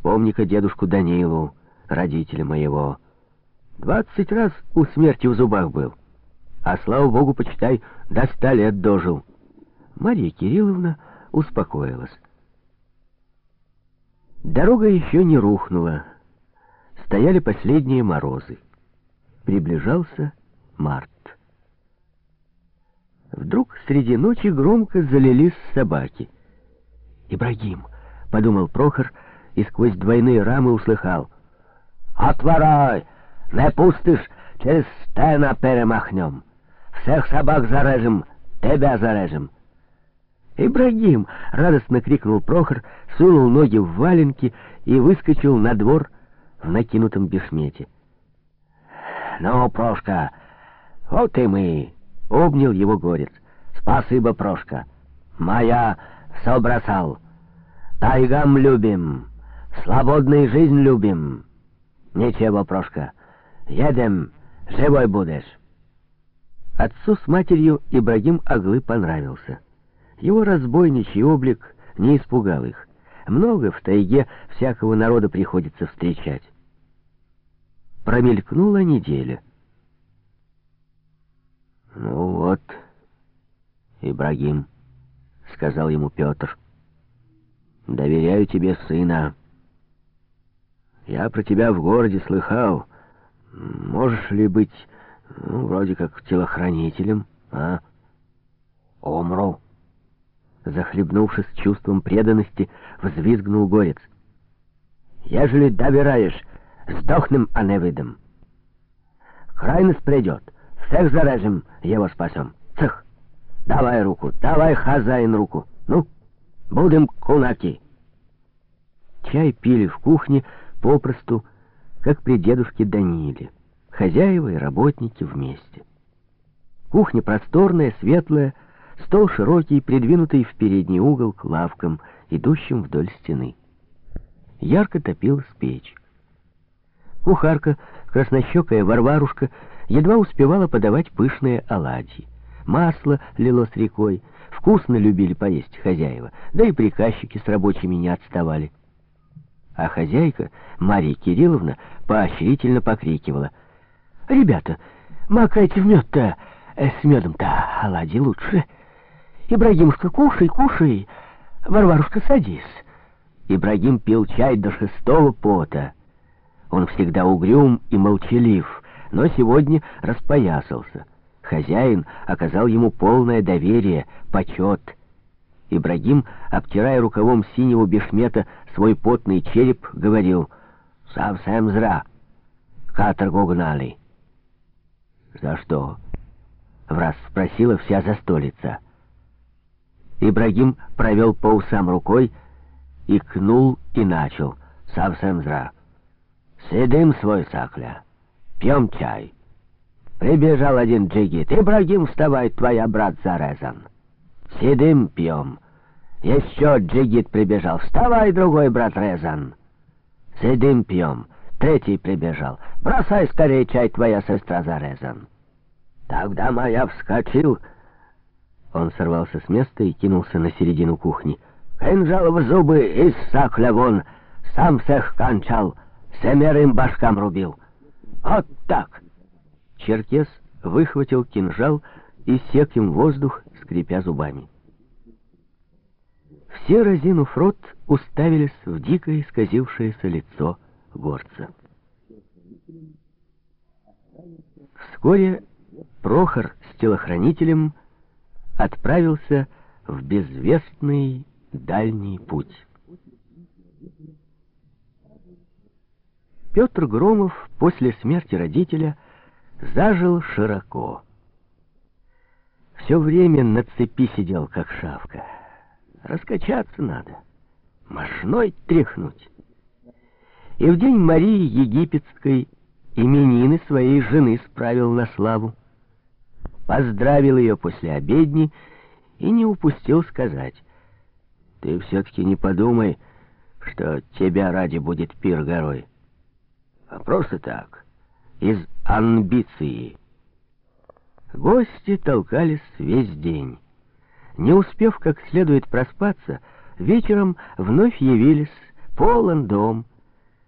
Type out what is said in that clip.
Вспомни-ка дедушку Данилу, родителя моего. Двадцать раз у смерти в зубах был. А, слава богу, почитай, до ста лет дожил. Марья Кирилловна успокоилась. Дорога еще не рухнула. Стояли последние морозы. Приближался март. Вдруг среди ночи громко залились собаки. «Ибрагим!» — подумал Прохор и сквозь двойные рамы услыхал. «Отворай! Не пустишь, через стена перемахнем! Всех собак зарежем, тебя зарежем!» «Ибрагим!» — радостно крикнул Прохор, сунул ноги в валенки и выскочил на двор в накинутом бешмете. «Ну, Прошка, вот и мы!» — обнял его горец. «Спасибо, Прошка! Моя все! Тайгам любим, свободную жизнь любим! Ничего, Прошка, едем, живой будешь!» Отцу с матерью Ибрагим Аглы понравился. Его разбойничий облик не испугал их. Много в тайге всякого народа приходится встречать. Промелькнула неделя. «Ну вот, Ибрагим», — сказал ему Петр, — «доверяю тебе сына. Я про тебя в городе слыхал. Можешь ли быть, ну, вроде как телохранителем, а?» «Умру». Захлебнувшись чувством преданности, взвизгнул горец. «Ежели доверяешь, сдохнем, а не выйдем. Крайность придет, всех зарежем, его спасем. Цех, давай руку, давай, хозяин, руку. Ну, будем кунаки». Чай пили в кухне попросту, как при дедушке Даниле. Хозяева и работники вместе. Кухня просторная, светлая, Стол широкий, придвинутый в передний угол к лавкам, идущим вдоль стены. Ярко топилась печь. Кухарка, краснощекая Варварушка, едва успевала подавать пышные оладьи. Масло лилось рекой, вкусно любили поесть хозяева, да и приказчики с рабочими не отставали. А хозяйка, Марья Кирилловна, поощрительно покрикивала. «Ребята, макайте в мед-то, э, с медом-то оладьи лучше». Ибрагимушка, кушай, кушай. Варварушка, садись. Ибрагим пил чай до шестого пота. Он всегда угрюм и молчалив, но сегодня распоясался. Хозяин оказал ему полное доверие, почет. Ибрагим, обтирая рукавом синего бешмета свой потный череп, говорил, «Совсем зря. Каторгу гнали». «За что?» — враз спросила вся застолица. Ибрагим провел по усам рукой, икнул и начал. Совсем зра. Сидим свой сакля, пьем чай. Прибежал один джигит. Ибрагим, вставай, твоя брат зарезан. Сидим, пьем. Еще джигит прибежал. Вставай, другой брат резан. Сидим, пьем. Третий прибежал. Бросай скорее чай, твоя сестра зарезан. Тогда моя вскочил он сорвался с места и кинулся на середину кухни. «Кинжал в зубы и сакля вон! Сам всех кончал, семерым башкам рубил! Вот так!» Черкес выхватил кинжал и сек им воздух, скрипя зубами. Все, разинув рот, уставились в дикое исказившееся лицо горца. Вскоре Прохор с телохранителем отправился в безвестный дальний путь. Петр Громов после смерти родителя зажил широко. Все время на цепи сидел, как шавка. Раскачаться надо, мошной тряхнуть. И в день Марии Египетской именины своей жены справил на славу поздравил ее после обедни и не упустил сказать. «Ты все-таки не подумай, что тебя ради будет пир горой, а просто так, из амбиции». Гости толкались весь день. Не успев как следует проспаться, вечером вновь явились полон дом —